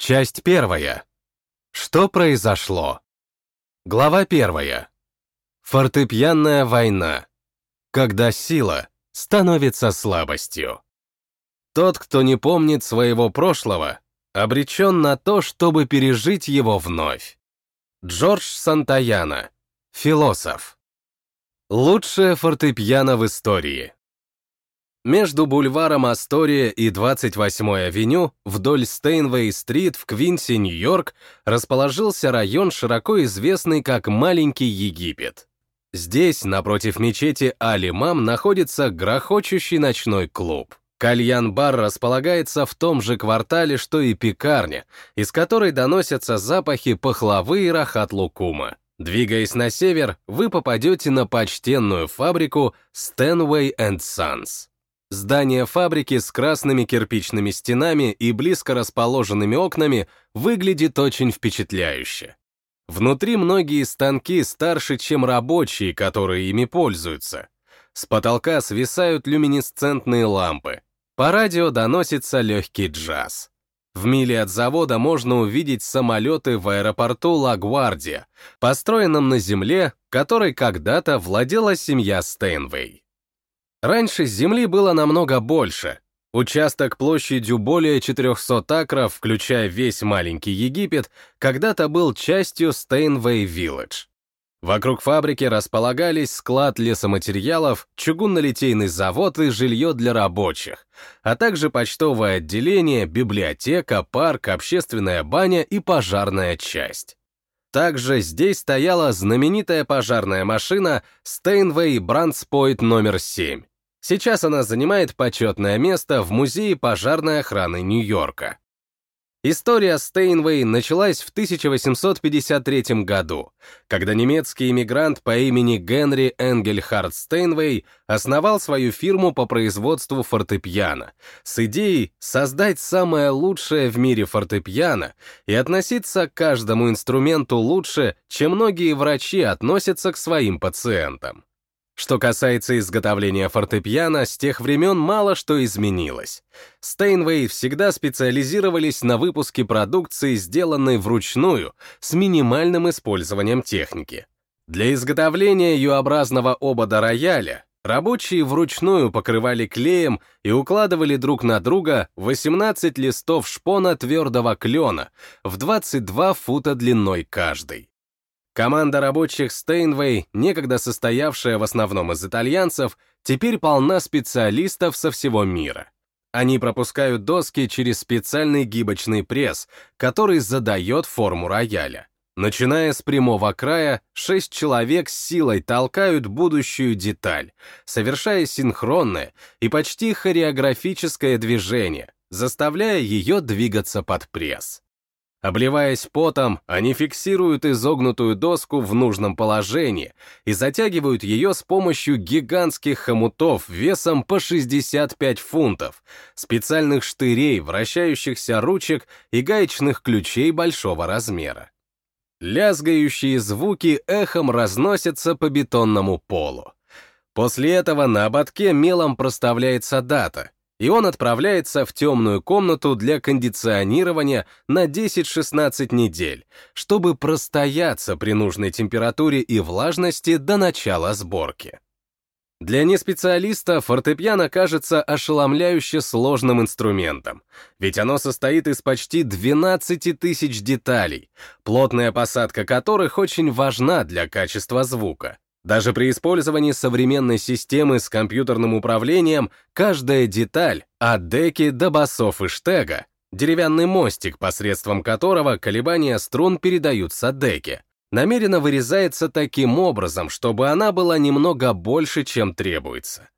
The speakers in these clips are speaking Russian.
Часть первая. Что произошло? Глава первая. Фортепианная война. Когда сила становится слабостью. Тот, кто не помнит своего прошлого, обречен на то, чтобы пережить его вновь. Джордж Сантаяна, философ. Лучшее фортепиано в истории. Между бульваром Астория и 28-й авеню вдоль Стейнвей-стрит в Квинсе, Нью-Йорк, расположился район, широко известный как Маленький Египет. Здесь, напротив мечети Али-Мам, находится грохочущий ночной клуб. Кальян-бар располагается в том же квартале, что и пекарня, из которой доносятся запахи пахлавы и рахат-лукума. Двигаясь на север, вы попадете на почтенную фабрику Stanway Sons. Здание фабрики с красными кирпичными стенами и близко расположенными окнами выглядит очень впечатляюще. Внутри многие станки старше, чем рабочие, которые ими пользуются. С потолка свисают люминесцентные лампы. По радио доносится легкий джаз. В миле от завода можно увидеть самолеты в аэропорту Ла-Гвардия, построенном на земле, которой когда-то владела семья Стейнвей. Раньше земли было намного больше. Участок площадью более 400 акров, включая весь маленький Египет, когда-то был частью Стейнвей-Вилледж. Вокруг фабрики располагались склад лесоматериалов, чугунно-литейный завод и жилье для рабочих, а также почтовое отделение, библиотека, парк, общественная баня и пожарная часть. Также здесь стояла знаменитая пожарная машина Steinway Brandspойт номер 7. Сейчас она занимает почетное место в Музее пожарной охраны Нью-Йорка. История Стейнвей началась в 1853 году, когда немецкий иммигрант по имени Генри Энгельхард Стейнвей основал свою фирму по производству фортепиано с идеей создать самое лучшее в мире фортепиано и относиться к каждому инструменту лучше, чем многие врачи относятся к своим пациентам. Что касается изготовления фортепиано, с тех времен мало что изменилось. Стейнвей всегда специализировались на выпуске продукции, сделанной вручную, с минимальным использованием техники. Для изготовления U-образного обода рояля рабочие вручную покрывали клеем и укладывали друг на друга 18 листов шпона твердого клена в 22 фута длиной каждый. Команда рабочих Стейнвей, некогда состоявшая в основном из итальянцев, теперь полна специалистов со всего мира. Они пропускают доски через специальный гибочный пресс, который задает форму рояля. Начиная с прямого края, шесть человек с силой толкают будущую деталь, совершая синхронное и почти хореографическое движение, заставляя ее двигаться под пресс. Обливаясь потом, они фиксируют изогнутую доску в нужном положении и затягивают ее с помощью гигантских хомутов весом по 65 фунтов, специальных штырей, вращающихся ручек и гаечных ключей большого размера. Лязгающие звуки эхом разносятся по бетонному полу. После этого на ободке мелом проставляется дата — и он отправляется в темную комнату для кондиционирования на 10-16 недель, чтобы простояться при нужной температуре и влажности до начала сборки. Для неспециалиста фортепиано кажется ошеломляюще сложным инструментом, ведь оно состоит из почти 12 тысяч деталей, плотная посадка которых очень важна для качества звука. Даже при использовании современной системы с компьютерным управлением каждая деталь, от деки до басов и штега, деревянный мостик, посредством которого колебания струн передаются деке, намеренно вырезается таким образом, чтобы она была немного больше, чем требуется.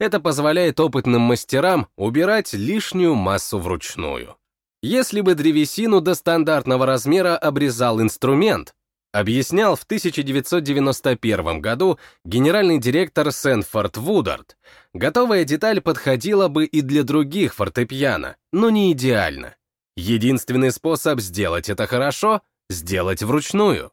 Это позволяет опытным мастерам убирать лишнюю массу вручную. Если бы древесину до стандартного размера обрезал инструмент, объяснял в 1991 году генеральный директор Сенфорд Вудард. Готовая деталь подходила бы и для других фортепиано, но не идеально. Единственный способ сделать это хорошо — сделать вручную.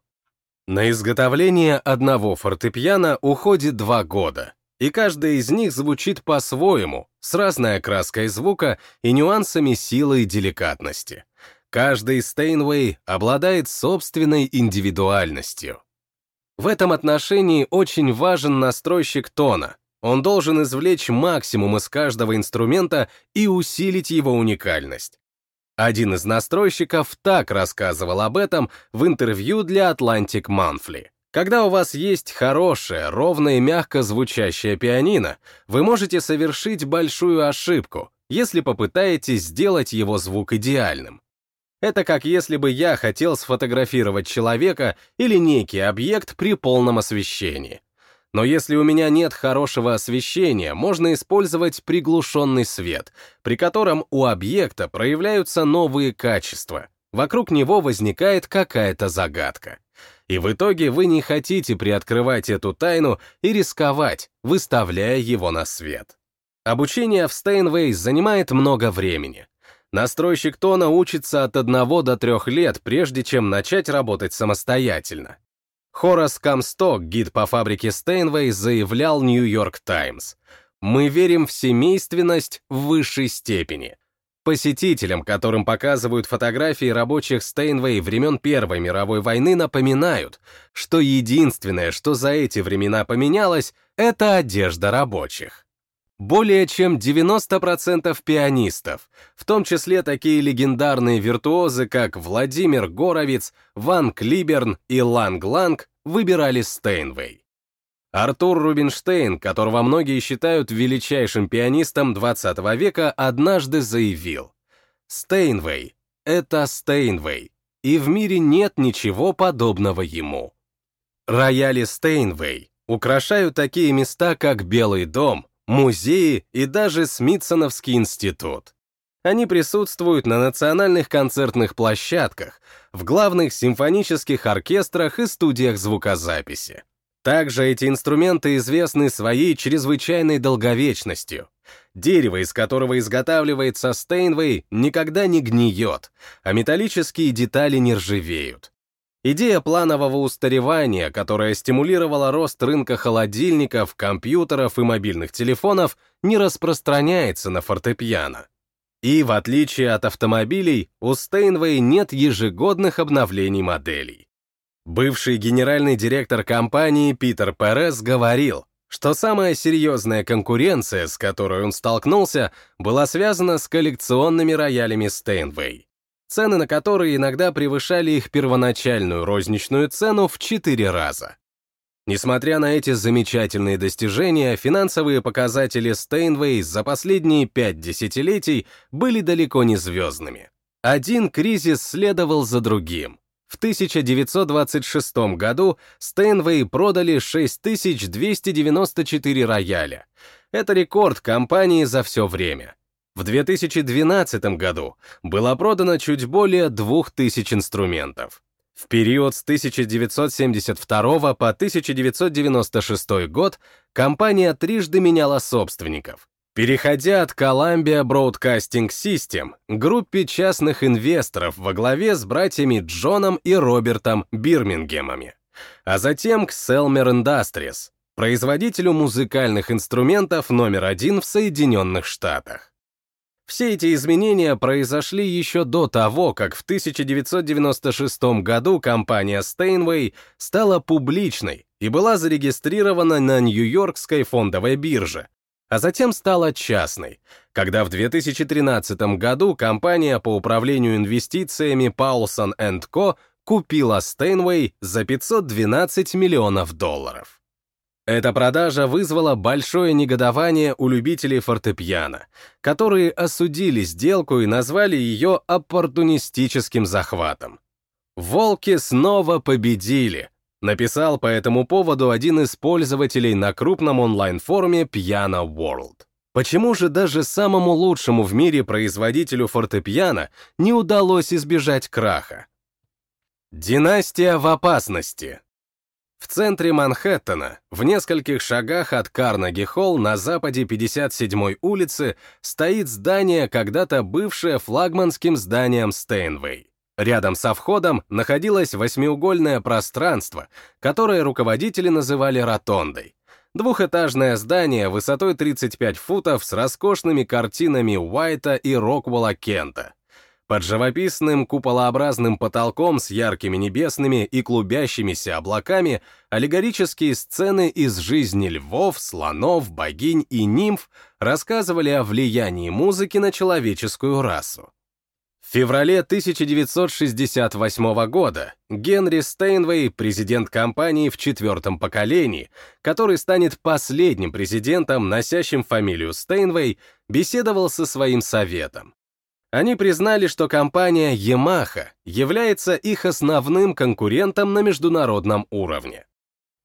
На изготовление одного фортепиано уходит два года, и каждая из них звучит по-своему, с разной окраской звука и нюансами силы и деликатности. Каждый Стейнвей обладает собственной индивидуальностью. В этом отношении очень важен настройщик тона. Он должен извлечь максимум из каждого инструмента и усилить его уникальность. Один из настройщиков так рассказывал об этом в интервью для Atlantic Monthly. Когда у вас есть хорошее, ровное и мягко звучащее пианино, вы можете совершить большую ошибку, если попытаетесь сделать его звук идеальным. Это как если бы я хотел сфотографировать человека или некий объект при полном освещении. Но если у меня нет хорошего освещения, можно использовать приглушенный свет, при котором у объекта проявляются новые качества. Вокруг него возникает какая-то загадка. И в итоге вы не хотите приоткрывать эту тайну и рисковать, выставляя его на свет. Обучение в Steinway занимает много времени. Настройщик тона учится от 1 до 3 лет, прежде чем начать работать самостоятельно. Хорас Камсток, гид по фабрике Стейнвей, заявлял Нью-Йорк Таймс. «Мы верим в семейственность в высшей степени. Посетителям, которым показывают фотографии рабочих Стейнвей времен Первой мировой войны, напоминают, что единственное, что за эти времена поменялось, это одежда рабочих. Более чем 90% пианистов, в том числе такие легендарные виртуозы, как Владимир Горовиц, Ван Клиберн и Ланг Ланг, выбирали Стейнвей. Артур Рубинштейн, которого многие считают величайшим пианистом 20 века, однажды заявил «Стейнвей — это Стейнвей, и в мире нет ничего подобного ему». Рояли Стейнвей украшают такие места, как Белый дом, музеи и даже Смитсоновский институт. Они присутствуют на национальных концертных площадках, в главных симфонических оркестрах и студиях звукозаписи. Также эти инструменты известны своей чрезвычайной долговечностью. Дерево, из которого изготавливается Стейнвей, никогда не гниет, а металлические детали не ржавеют. Идея планового устаревания, которая стимулировала рост рынка холодильников, компьютеров и мобильных телефонов, не распространяется на фортепиано. И, в отличие от автомобилей, у Steinway нет ежегодных обновлений моделей. Бывший генеральный директор компании Питер Перес говорил, что самая серьезная конкуренция, с которой он столкнулся, была связана с коллекционными роялями Steinway цены на которые иногда превышали их первоначальную розничную цену в 4 раза. Несмотря на эти замечательные достижения, финансовые показатели Стейнвей за последние пять десятилетий были далеко не звездными. Один кризис следовал за другим. В 1926 году Стейнвей продали 6294 рояля. Это рекорд компании за все время. В 2012 году было продано чуть более 2000 инструментов. В период с 1972 по 1996 год компания трижды меняла собственников, переходя от Columbia Broadcasting System группе частных инвесторов во главе с братьями Джоном и Робертом Бирмингемами, а затем к Selmer Industries, производителю музыкальных инструментов номер один в Соединенных Штатах. Все эти изменения произошли еще до того, как в 1996 году компания Steinway стала публичной и была зарегистрирована на Нью-Йоркской фондовой бирже, а затем стала частной, когда в 2013 году компания по управлению инвестициями Paulson Co. купила Steinway за 512 миллионов долларов. Эта продажа вызвала большое негодование у любителей фортепиано, которые осудили сделку и назвали ее оппортунистическим захватом. «Волки снова победили», написал по этому поводу один из пользователей на крупном онлайн-форуме Piano World. Почему же даже самому лучшему в мире производителю фортепиано не удалось избежать краха? Династия в опасности. В центре Манхэттена, в нескольких шагах от Карнеги-Холл на западе 57-й улицы, стоит здание, когда-то бывшее флагманским зданием Стейнвей. Рядом со входом находилось восьмиугольное пространство, которое руководители называли ротондой. Двухэтажное здание высотой 35 футов с роскошными картинами Уайта и Роквелла Кента. Под живописным куполообразным потолком с яркими небесными и клубящимися облаками аллегорические сцены из жизни львов, слонов, богинь и нимф рассказывали о влиянии музыки на человеческую расу. В феврале 1968 года Генри Стейнвей, президент компании в четвертом поколении, который станет последним президентом, носящим фамилию Стейнвей, беседовал со своим советом. Они признали, что компания Yamaha является их основным конкурентом на международном уровне.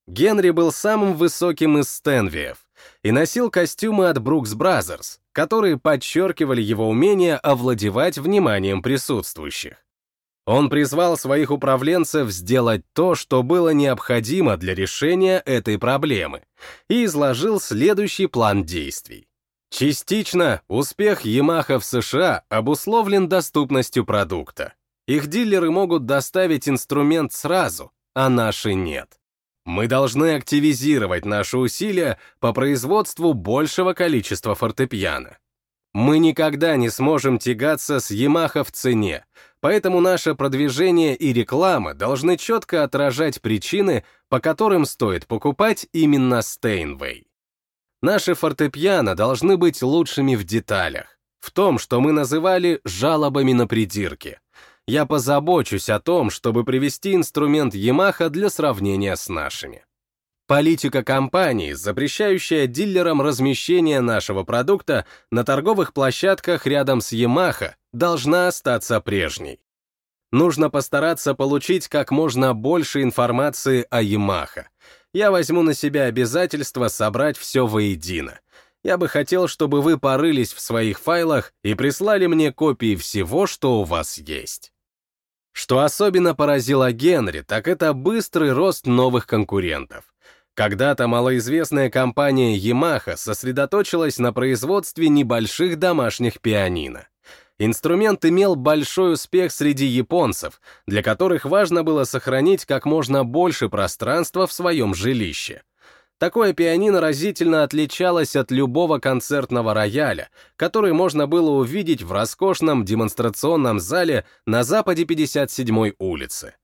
Генри был самым высоким из Стэнвиев и носил костюмы от Brooks Brothers, которые подчеркивали его умение овладевать вниманием присутствующих. Он призвал своих управленцев сделать то, что было необходимо для решения этой проблемы, и изложил следующий план действий. Частично успех Yamaha в США обусловлен доступностью продукта. Их дилеры могут доставить инструмент сразу, а наши нет. Мы должны активизировать наши усилия по производству большего количества фортепиано. Мы никогда не сможем тягаться с Yamaha в цене, поэтому наше продвижение и реклама должны четко отражать причины, по которым стоит покупать именно Steinway. Наши фортепиано должны быть лучшими в деталях, в том, что мы называли жалобами на придирки. Я позабочусь о том, чтобы привести инструмент Yamaha для сравнения с нашими. Политика компании, запрещающая дилерам размещение нашего продукта на торговых площадках рядом с Yamaha, должна остаться прежней. Нужно постараться получить как можно больше информации о Yamaha, я возьму на себя обязательство собрать все воедино. Я бы хотел, чтобы вы порылись в своих файлах и прислали мне копии всего, что у вас есть. Что особенно поразило Генри, так это быстрый рост новых конкурентов. Когда-то малоизвестная компания Yamaha сосредоточилась на производстве небольших домашних пианино. Инструмент имел большой успех среди японцев, для которых важно было сохранить как можно больше пространства в своем жилище. Такое пианино разительно отличалось от любого концертного рояля, который можно было увидеть в роскошном демонстрационном зале на западе 57-й улицы.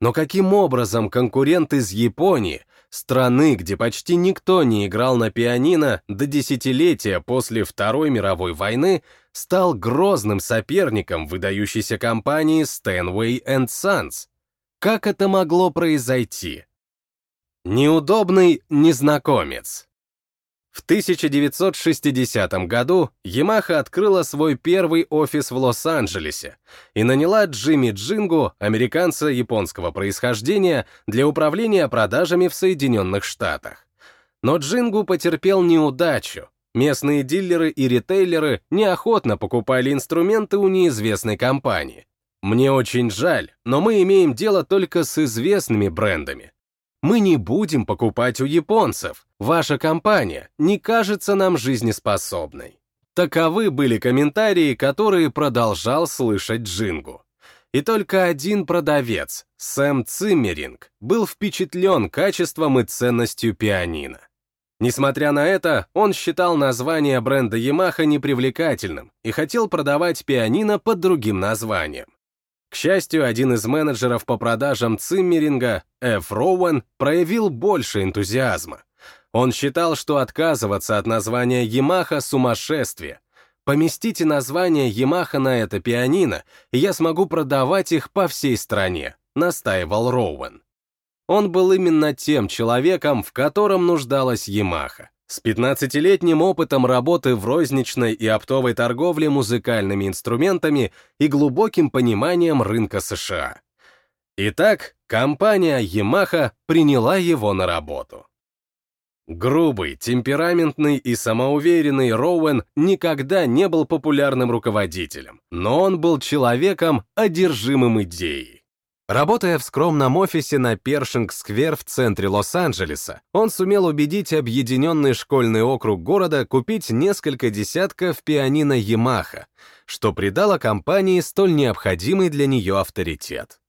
Но каким образом конкурент из Японии, страны, где почти никто не играл на пианино до десятилетия после Второй мировой войны, стал грозным соперником выдающейся компании Stanway Sons? Как это могло произойти? Неудобный незнакомец. В 1960 году Yamaha открыла свой первый офис в Лос-Анджелесе и наняла Джимми Джингу, американца японского происхождения, для управления продажами в Соединенных Штатах. Но Джингу потерпел неудачу. Местные дилеры и ритейлеры неохотно покупали инструменты у неизвестной компании. Мне очень жаль, но мы имеем дело только с известными брендами, мы не будем покупать у японцев. Ваша компания не кажется нам жизнеспособной. Таковы были комментарии, которые продолжал слышать Джингу. И только один продавец, Сэм Циммеринг, был впечатлен качеством и ценностью пианино. Несмотря на это, он считал название бренда Yamaha непривлекательным и хотел продавать пианино под другим названием. К счастью, один из менеджеров по продажам Циммеринга, Ф. Роуэн, проявил больше энтузиазма. Он считал, что отказываться от названия Yamaha — сумасшествие. Поместите название Yamaha на это пианино, и я смогу продавать их по всей стране, настаивал Роуэн. Он был именно тем человеком, в котором нуждалась Yamaha. С 15-летним опытом работы в розничной и оптовой торговле музыкальными инструментами и глубоким пониманием рынка США. Итак, компания Yamaha приняла его на работу. Грубый, темпераментный и самоуверенный Роуэн никогда не был популярным руководителем, но он был человеком, одержимым идеей. Работая в скромном офисе на Першинг-сквер в центре Лос-Анджелеса, он сумел убедить объединенный школьный округ города купить несколько десятков пианино Yamaha, что придало компании столь необходимый для нее авторитет.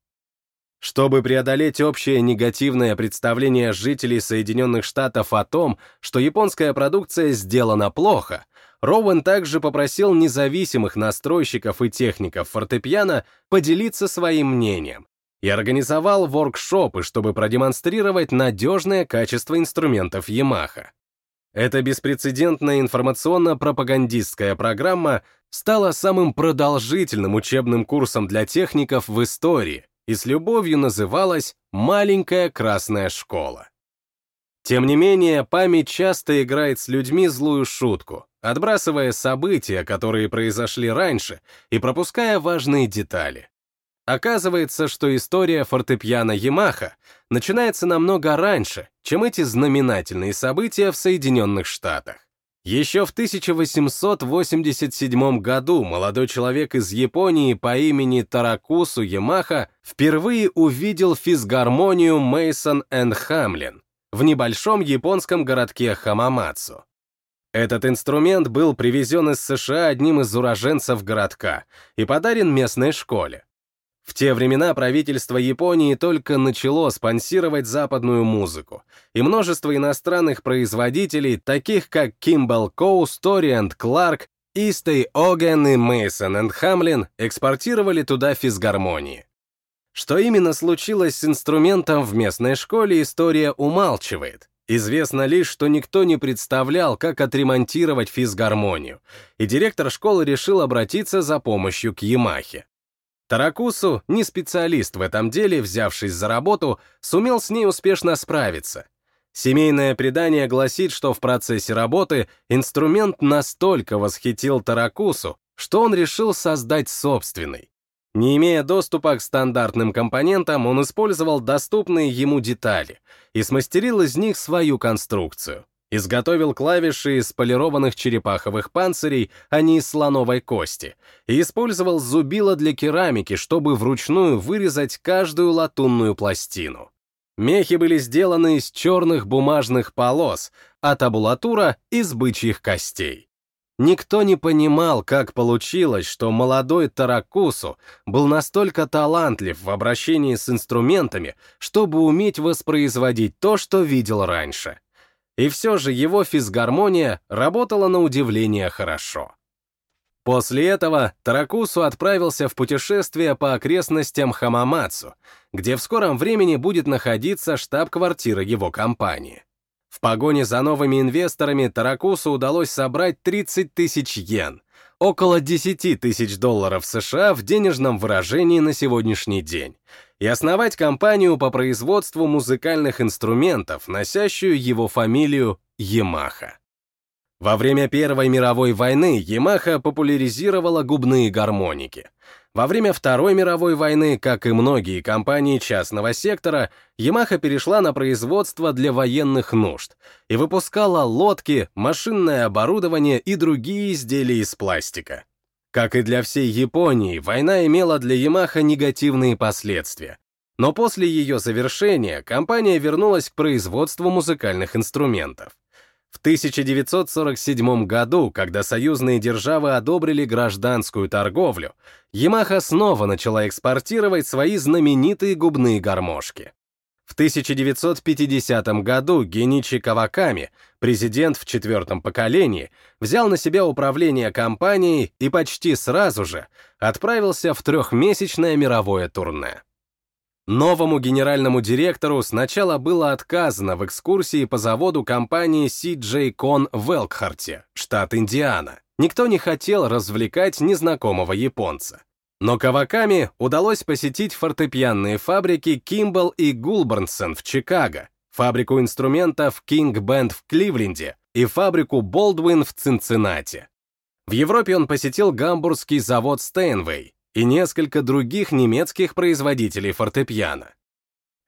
Чтобы преодолеть общее негативное представление жителей Соединенных Штатов о том, что японская продукция сделана плохо, Роуэн также попросил независимых настройщиков и техников фортепиано поделиться своим мнением и организовал воркшопы, чтобы продемонстрировать надежное качество инструментов Yamaha. Эта беспрецедентная информационно-пропагандистская программа стала самым продолжительным учебным курсом для техников в истории и с любовью называлась «Маленькая красная школа». Тем не менее, память часто играет с людьми злую шутку, отбрасывая события, которые произошли раньше, и пропуская важные детали. Оказывается, что история фортепиано Ямаха начинается намного раньше, чем эти знаменательные события в Соединенных Штатах. Еще в 1887 году молодой человек из Японии по имени Таракусу Ямаха впервые увидел физгармонию Мейсон энд Хамлин в небольшом японском городке Хамамацу. Этот инструмент был привезен из США одним из уроженцев городка и подарен местной школе. В те времена правительство Японии только начало спонсировать западную музыку, и множество иностранных производителей, таких как Kimball Co., Story Clark, Eastey Оген и Mason Hamlin, экспортировали туда физгармонии. Что именно случилось с инструментом в местной школе, история умалчивает. Известно лишь, что никто не представлял, как отремонтировать физгармонию, и директор школы решил обратиться за помощью к Ямахе. Таракусу, не специалист в этом деле, взявшись за работу, сумел с ней успешно справиться. Семейное предание гласит, что в процессе работы инструмент настолько восхитил Таракусу, что он решил создать собственный. Не имея доступа к стандартным компонентам, он использовал доступные ему детали и смастерил из них свою конструкцию. Изготовил клавиши из полированных черепаховых панцирей, а не из слоновой кости, и использовал зубило для керамики, чтобы вручную вырезать каждую латунную пластину. Мехи были сделаны из черных бумажных полос, а табулатура — из бычьих костей. Никто не понимал, как получилось, что молодой Таракусу был настолько талантлив в обращении с инструментами, чтобы уметь воспроизводить то, что видел раньше. И все же его физгармония работала на удивление хорошо. После этого Таракусу отправился в путешествие по окрестностям Хамамацу, где в скором времени будет находиться штаб-квартира его компании. В погоне за новыми инвесторами Таракусу удалось собрать 30 тысяч йен, около 10 тысяч долларов США в денежном выражении на сегодняшний день, и основать компанию по производству музыкальных инструментов, носящую его фамилию Ямаха. Во время Первой мировой войны Ямаха популяризировала губные гармоники. Во время Второй мировой войны, как и многие компании частного сектора, Ямаха перешла на производство для военных нужд и выпускала лодки, машинное оборудование и другие изделия из пластика. Как и для всей Японии, война имела для Ямаха негативные последствия. Но после ее завершения компания вернулась к производству музыкальных инструментов. В 1947 году, когда союзные державы одобрили гражданскую торговлю, Ямаха снова начала экспортировать свои знаменитые губные гармошки. В 1950 году Геничи Каваками, президент в четвертом поколении, взял на себя управление компанией и почти сразу же отправился в трехмесячное мировое турне. Новому генеральному директору сначала было отказано в экскурсии по заводу компании CJ Con в Элкхарте, штат Индиана. Никто не хотел развлекать незнакомого японца. Но Каваками удалось посетить фортепианные фабрики Кимбл и Гулбернсон в Чикаго, фабрику инструментов King Band в Кливленде и фабрику Болдвин в Цинциннати. В Европе он посетил гамбургский завод Стейнвей и несколько других немецких производителей фортепиано.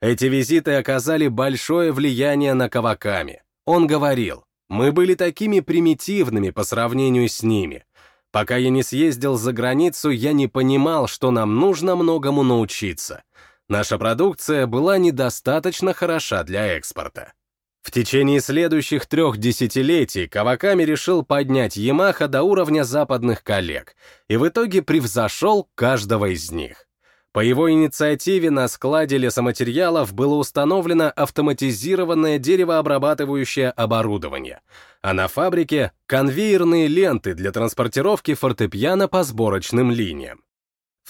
Эти визиты оказали большое влияние на Каваками. Он говорил, мы были такими примитивными по сравнению с ними, Пока я не съездил за границу, я не понимал, что нам нужно многому научиться. Наша продукция была недостаточно хороша для экспорта. В течение следующих трех десятилетий Каваками решил поднять Ямаха до уровня западных коллег и в итоге превзошел каждого из них. По его инициативе на складе лесоматериалов было установлено автоматизированное деревообрабатывающее оборудование, а на фабрике — конвейерные ленты для транспортировки фортепиано по сборочным линиям.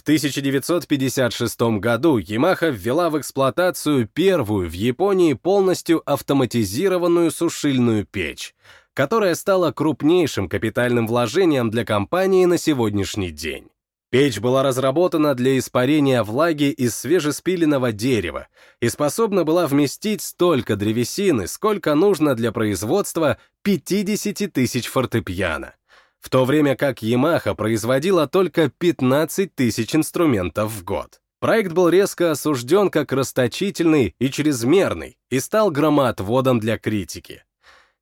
В 1956 году Yamaha ввела в эксплуатацию первую в Японии полностью автоматизированную сушильную печь, которая стала крупнейшим капитальным вложением для компании на сегодняшний день. Печь была разработана для испарения влаги из свежеспиленного дерева и способна была вместить столько древесины, сколько нужно для производства 50 тысяч фортепиано, в то время как Yamaha производила только 15 тысяч инструментов в год. Проект был резко осужден как расточительный и чрезмерный и стал громоотводом для критики.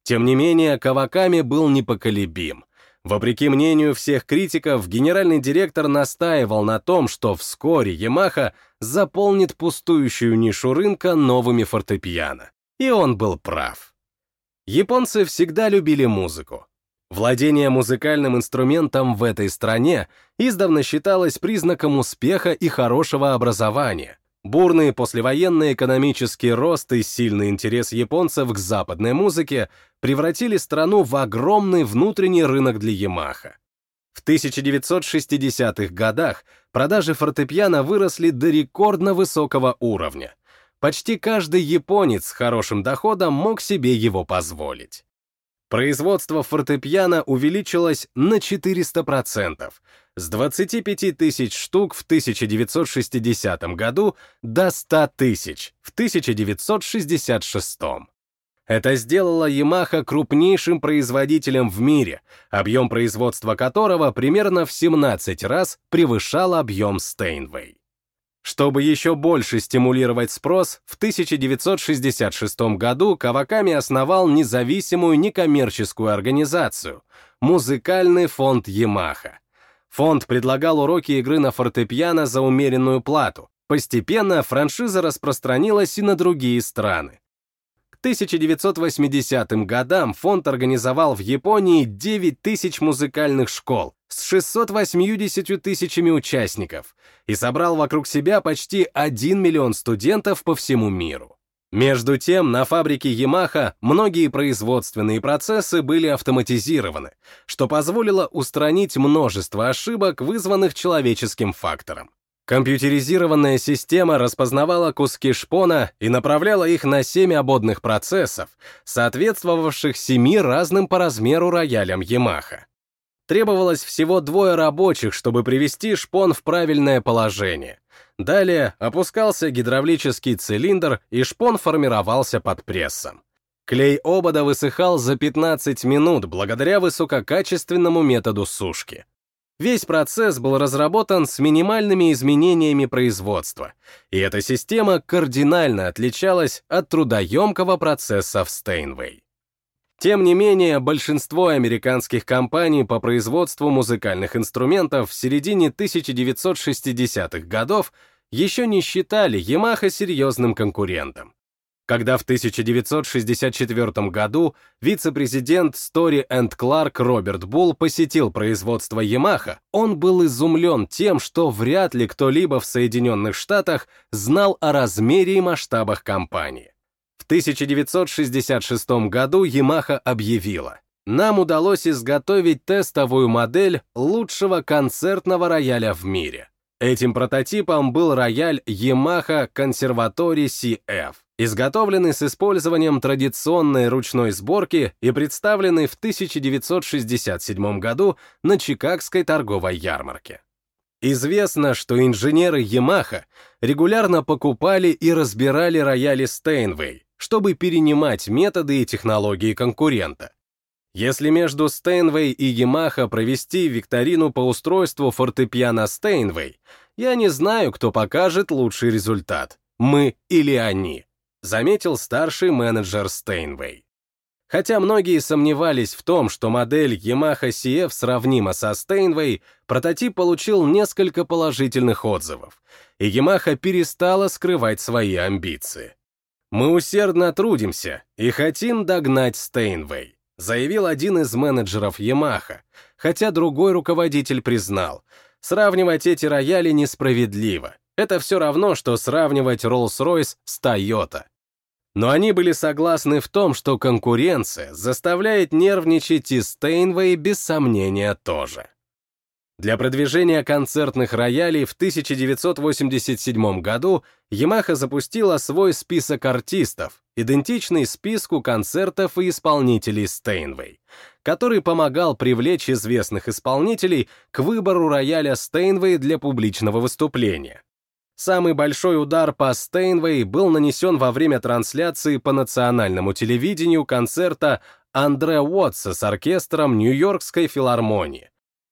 Тем не менее, Каваками был непоколебим. Вопреки мнению всех критиков, генеральный директор настаивал на том, что вскоре Yamaha заполнит пустующую нишу рынка новыми фортепиано. И он был прав. Японцы всегда любили музыку. Владение музыкальным инструментом в этой стране издавна считалось признаком успеха и хорошего образования. Бурный послевоенный экономический рост и сильный интерес японцев к западной музыке превратили страну в огромный внутренний рынок для Ямаха. В 1960-х годах продажи фортепиано выросли до рекордно высокого уровня. Почти каждый японец с хорошим доходом мог себе его позволить. Производство фортепиано увеличилось на 400%, с 25 тысяч штук в 1960 году до 100 тысяч в 1966. Это сделало Yamaha крупнейшим производителем в мире, объем производства которого примерно в 17 раз превышал объем Steinway. Чтобы еще больше стимулировать спрос, в 1966 году Каваками основал независимую некоммерческую организацию — Музыкальный фонд Ямаха. Фонд предлагал уроки игры на фортепиано за умеренную плату. Постепенно франшиза распространилась и на другие страны. 1980 годам фонд организовал в Японии 9 тысяч музыкальных школ с 680 тысячами участников и собрал вокруг себя почти 1 миллион студентов по всему миру. Между тем, на фабрике Yamaha многие производственные процессы были автоматизированы, что позволило устранить множество ошибок, вызванных человеческим фактором. Компьютеризированная система распознавала куски шпона и направляла их на семь ободных процессов, соответствовавших семи разным по размеру роялям Yamaha. Требовалось всего двое рабочих, чтобы привести шпон в правильное положение. Далее опускался гидравлический цилиндр, и шпон формировался под прессом. Клей обода высыхал за 15 минут благодаря высококачественному методу сушки. Весь процесс был разработан с минимальными изменениями производства, и эта система кардинально отличалась от трудоемкого процесса в Steinway. Тем не менее, большинство американских компаний по производству музыкальных инструментов в середине 1960-х годов еще не считали Yamaha серьезным конкурентом. Когда в 1964 году вице-президент Story and Clark Роберт Булл посетил производство Yamaha, он был изумлен тем, что вряд ли кто-либо в Соединенных Штатах знал о размере и масштабах компании. В 1966 году Yamaha объявила, нам удалось изготовить тестовую модель лучшего концертного рояля в мире. Этим прототипом был рояль Yamaha Conservatory CF, изготовленный с использованием традиционной ручной сборки и представленный в 1967 году на Чикагской торговой ярмарке. Известно, что инженеры Yamaha регулярно покупали и разбирали рояли Steinway, чтобы перенимать методы и технологии конкурента. Если между Steinway и Yamaha провести викторину по устройству фортепиано Steinway, я не знаю, кто покажет лучший результат, мы или они, заметил старший менеджер Steinway. Хотя многие сомневались в том, что модель Yamaha CF сравнима со Steinway, прототип получил несколько положительных отзывов, и Yamaha перестала скрывать свои амбиции. Мы усердно трудимся и хотим догнать Steinway заявил один из менеджеров Yamaha, хотя другой руководитель признал, сравнивать эти рояли несправедливо. Это все равно, что сравнивать Rolls-Royce с Toyota. Но они были согласны в том, что конкуренция заставляет нервничать и Стейнвей без сомнения тоже. Для продвижения концертных роялей в 1987 году Yamaha запустила свой список артистов, идентичный списку концертов и исполнителей Стейнвей, который помогал привлечь известных исполнителей к выбору рояля Стейнвей для публичного выступления. Самый большой удар по Стейнвей был нанесен во время трансляции по национальному телевидению концерта Андре Уотса с оркестром Нью-Йоркской филармонии.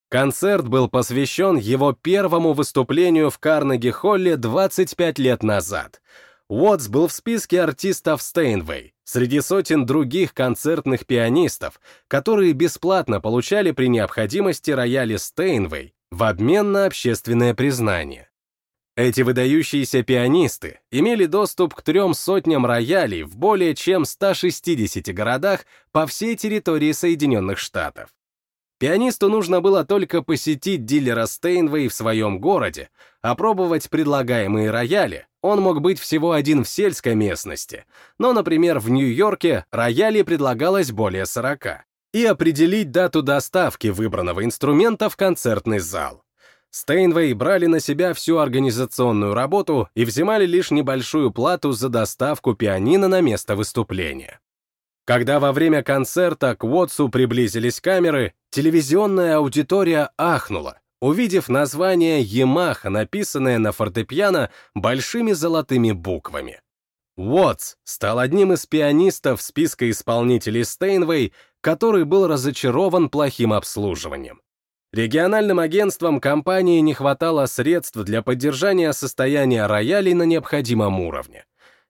Концерт был посвящен его первому выступлению в Карнеги-Холле 25 лет назад. Уотс был в списке артистов Стейнвей, среди сотен других концертных пианистов, которые бесплатно получали при необходимости рояли Стейнвей в обмен на общественное признание. Эти выдающиеся пианисты имели доступ к трем сотням роялей в более чем 160 городах по всей территории Соединенных Штатов. Пианисту нужно было только посетить дилера Стейнвей в своем городе, опробовать предлагаемые рояли, он мог быть всего один в сельской местности, но, например, в Нью-Йорке роялей предлагалось более 40, и определить дату доставки выбранного инструмента в концертный зал. Стейнвей брали на себя всю организационную работу и взимали лишь небольшую плату за доставку пианино на место выступления. Когда во время концерта к Уотсу приблизились камеры, телевизионная аудитория ахнула, увидев название «Ямаха», написанное на фортепиано большими золотыми буквами. Уотс стал одним из пианистов списка исполнителей Стейнвей, который был разочарован плохим обслуживанием. Региональным агентствам компании не хватало средств для поддержания состояния роялей на необходимом уровне.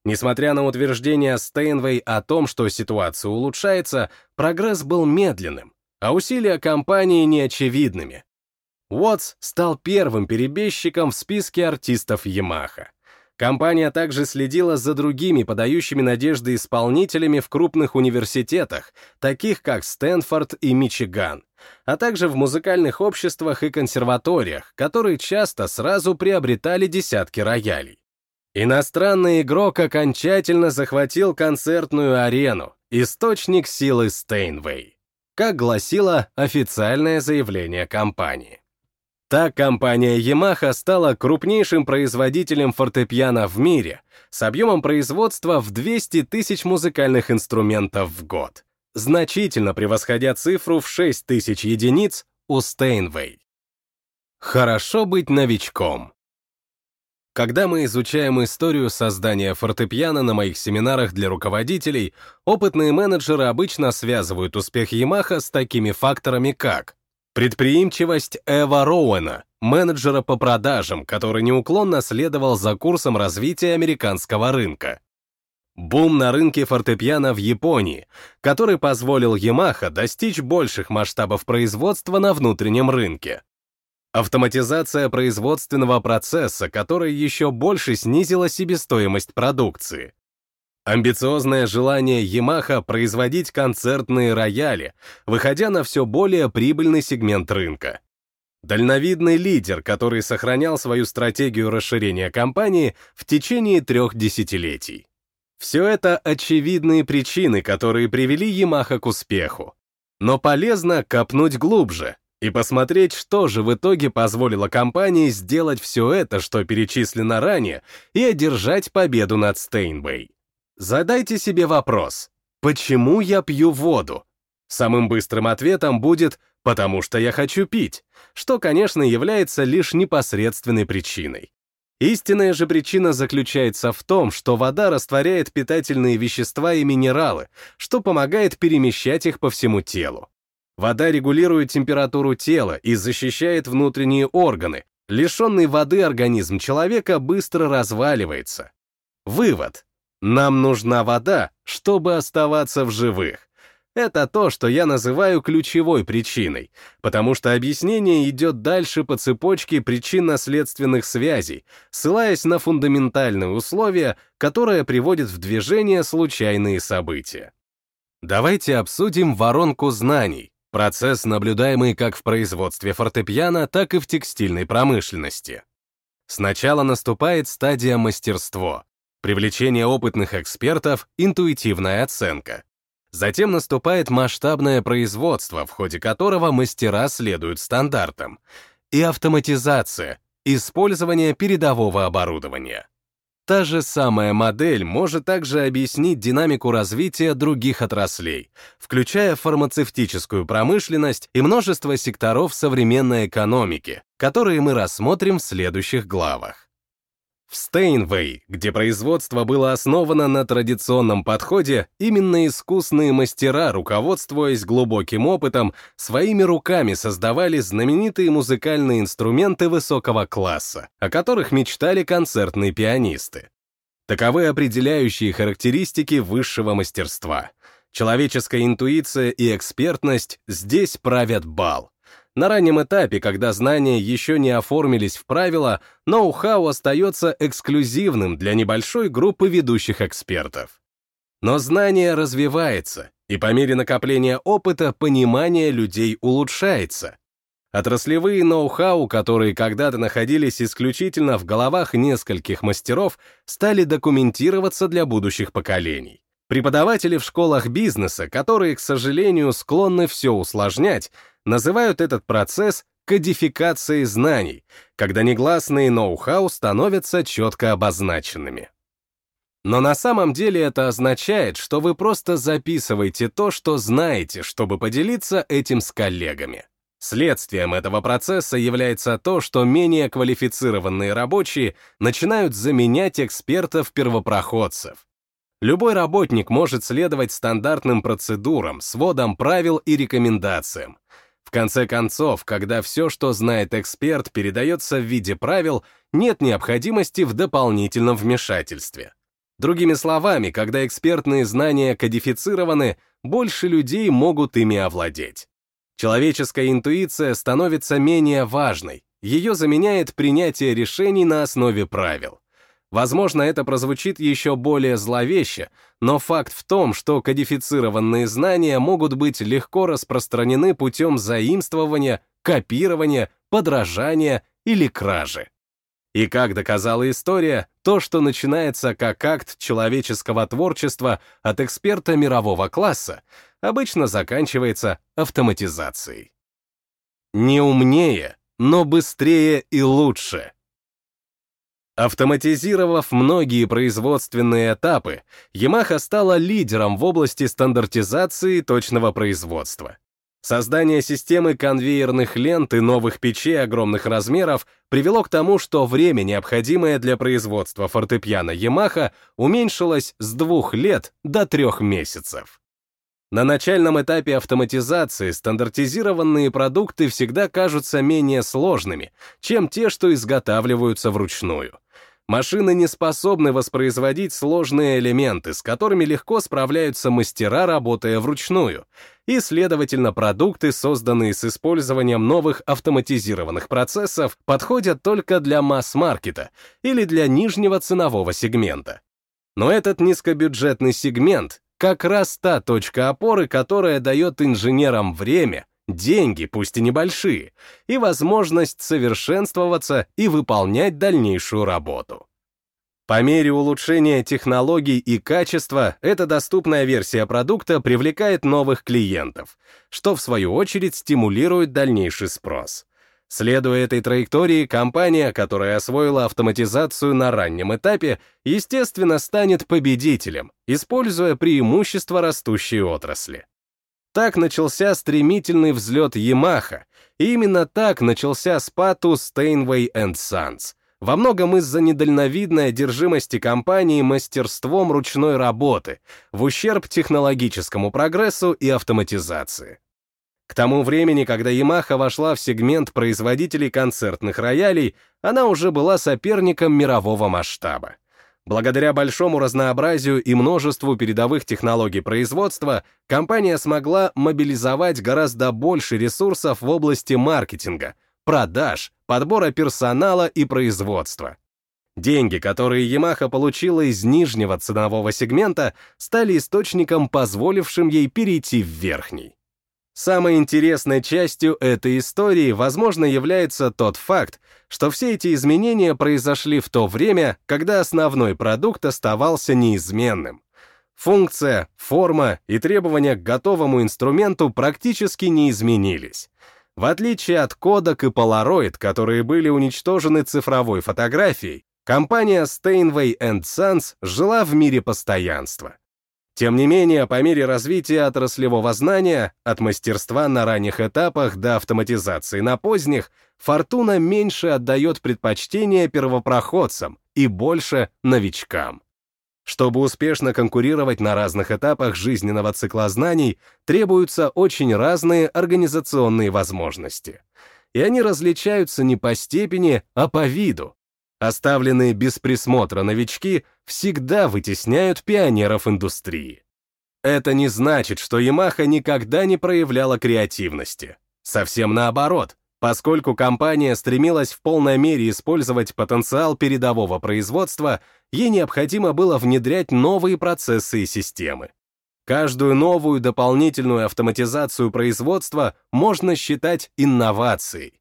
Несмотря на утверждение Стейнвей о том, что ситуация улучшается, прогресс был медленным, а усилия компании неочевидными. Уотс стал первым перебежчиком в списке артистов Ямаха. Компания также следила за другими подающими надежды исполнителями в крупных университетах, таких как Стэнфорд и Мичиган, а также в музыкальных обществах и консерваториях, которые часто сразу приобретали десятки роялей. Иностранный игрок окончательно захватил концертную арену, источник силы Стейнвей, как гласило официальное заявление компании. Так компания Yamaha стала крупнейшим производителем фортепиано в мире с объемом производства в 200 тысяч музыкальных инструментов в год, значительно превосходя цифру в 6 тысяч единиц у Steinway. Хорошо быть новичком. Когда мы изучаем историю создания фортепиано на моих семинарах для руководителей, опытные менеджеры обычно связывают успех Yamaha с такими факторами, как Предприимчивость Эва Роуэна, менеджера по продажам, который неуклонно следовал за курсом развития американского рынка. Бум на рынке фортепиано в Японии, который позволил Yamaha достичь больших масштабов производства на внутреннем рынке. Автоматизация производственного процесса, которая еще больше снизила себестоимость продукции. Амбициозное желание Yamaha производить концертные рояли, выходя на все более прибыльный сегмент рынка. Дальновидный лидер, который сохранял свою стратегию расширения компании в течение трех десятилетий. Все это очевидные причины, которые привели Yamaha к успеху. Но полезно копнуть глубже и посмотреть, что же в итоге позволило компании сделать все это, что перечислено ранее, и одержать победу над Стейнбей. Задайте себе вопрос, почему я пью воду? Самым быстрым ответом будет «потому что я хочу пить», что, конечно, является лишь непосредственной причиной. Истинная же причина заключается в том, что вода растворяет питательные вещества и минералы, что помогает перемещать их по всему телу. Вода регулирует температуру тела и защищает внутренние органы. Лишенный воды организм человека быстро разваливается. Вывод. Нам нужна вода, чтобы оставаться в живых. Это то, что я называю ключевой причиной, потому что объяснение идет дальше по цепочке причинно-следственных связей, ссылаясь на фундаментальные условия, которые приводят в движение случайные события. Давайте обсудим воронку знаний, процесс, наблюдаемый как в производстве фортепиано, так и в текстильной промышленности. Сначала наступает стадия мастерство, привлечение опытных экспертов, интуитивная оценка. Затем наступает масштабное производство, в ходе которого мастера следуют стандартам, и автоматизация, использование передового оборудования. Та же самая модель может также объяснить динамику развития других отраслей, включая фармацевтическую промышленность и множество секторов современной экономики, которые мы рассмотрим в следующих главах. В Стейнвей, где производство было основано на традиционном подходе, именно искусные мастера, руководствуясь глубоким опытом, своими руками создавали знаменитые музыкальные инструменты высокого класса, о которых мечтали концертные пианисты. Таковы определяющие характеристики высшего мастерства. Человеческая интуиция и экспертность здесь правят бал. На раннем этапе, когда знания еще не оформились в правила, ноу-хау остается эксклюзивным для небольшой группы ведущих экспертов. Но знание развивается, и по мере накопления опыта понимание людей улучшается. Отраслевые ноу-хау, которые когда-то находились исключительно в головах нескольких мастеров, стали документироваться для будущих поколений. Преподаватели в школах бизнеса, которые, к сожалению, склонны все усложнять, называют этот процесс кодификацией знаний, когда негласные ноу-хау становятся четко обозначенными. Но на самом деле это означает, что вы просто записываете то, что знаете, чтобы поделиться этим с коллегами. Следствием этого процесса является то, что менее квалифицированные рабочие начинают заменять экспертов-первопроходцев, Любой работник может следовать стандартным процедурам, сводам правил и рекомендациям. В конце концов, когда все, что знает эксперт, передается в виде правил, нет необходимости в дополнительном вмешательстве. Другими словами, когда экспертные знания кодифицированы, больше людей могут ими овладеть. Человеческая интуиция становится менее важной, ее заменяет принятие решений на основе правил. Возможно, это прозвучит еще более зловеще, но факт в том, что кодифицированные знания могут быть легко распространены путем заимствования, копирования, подражания или кражи. И как доказала история, то, что начинается как акт человеческого творчества от эксперта мирового класса, обычно заканчивается автоматизацией. Не умнее, но быстрее и лучше — Автоматизировав многие производственные этапы, Yamaha стала лидером в области стандартизации точного производства. Создание системы конвейерных лент и новых печей огромных размеров привело к тому, что время, необходимое для производства фортепиано Yamaha, уменьшилось с двух лет до трех месяцев. На начальном этапе автоматизации стандартизированные продукты всегда кажутся менее сложными, чем те, что изготавливаются вручную. Машины не способны воспроизводить сложные элементы, с которыми легко справляются мастера, работая вручную, и, следовательно, продукты, созданные с использованием новых автоматизированных процессов, подходят только для масс-маркета или для нижнего ценового сегмента. Но этот низкобюджетный сегмент как раз та точка опоры, которая дает инженерам время, деньги, пусть и небольшие, и возможность совершенствоваться и выполнять дальнейшую работу. По мере улучшения технологий и качества эта доступная версия продукта привлекает новых клиентов, что в свою очередь стимулирует дальнейший спрос. Следуя этой траектории, компания, которая освоила автоматизацию на раннем этапе, естественно, станет победителем, используя преимущества растущей отрасли. Так начался стремительный взлет и именно так начался спад у Steinway Sons, во многом из-за недальновидной одержимости компании мастерством ручной работы, в ущерб технологическому прогрессу и автоматизации. К тому времени, когда Yamaha вошла в сегмент производителей концертных роялей, она уже была соперником мирового масштаба. Благодаря большому разнообразию и множеству передовых технологий производства, компания смогла мобилизовать гораздо больше ресурсов в области маркетинга, продаж, подбора персонала и производства. Деньги, которые Yamaha получила из нижнего ценового сегмента, стали источником, позволившим ей перейти в верхний. Самой интересной частью этой истории, возможно, является тот факт, что все эти изменения произошли в то время, когда основной продукт оставался неизменным. Функция, форма и требования к готовому инструменту практически не изменились. В отличие от Kodak и Polaroid, которые были уничтожены цифровой фотографией, компания Steinway Sons жила в мире постоянства. Тем не менее, по мере развития отраслевого знания, от мастерства на ранних этапах до автоматизации на поздних, Фортуна меньше отдает предпочтение первопроходцам и больше новичкам. Чтобы успешно конкурировать на разных этапах жизненного цикла знаний, требуются очень разные организационные возможности. И они различаются не по степени, а по виду. Оставленные без присмотра новички всегда вытесняют пионеров индустрии. Это не значит, что Yamaha никогда не проявляла креативности. Совсем наоборот, Поскольку компания стремилась в полной мере использовать потенциал передового производства, ей необходимо было внедрять новые процессы и системы. Каждую новую дополнительную автоматизацию производства можно считать инновацией.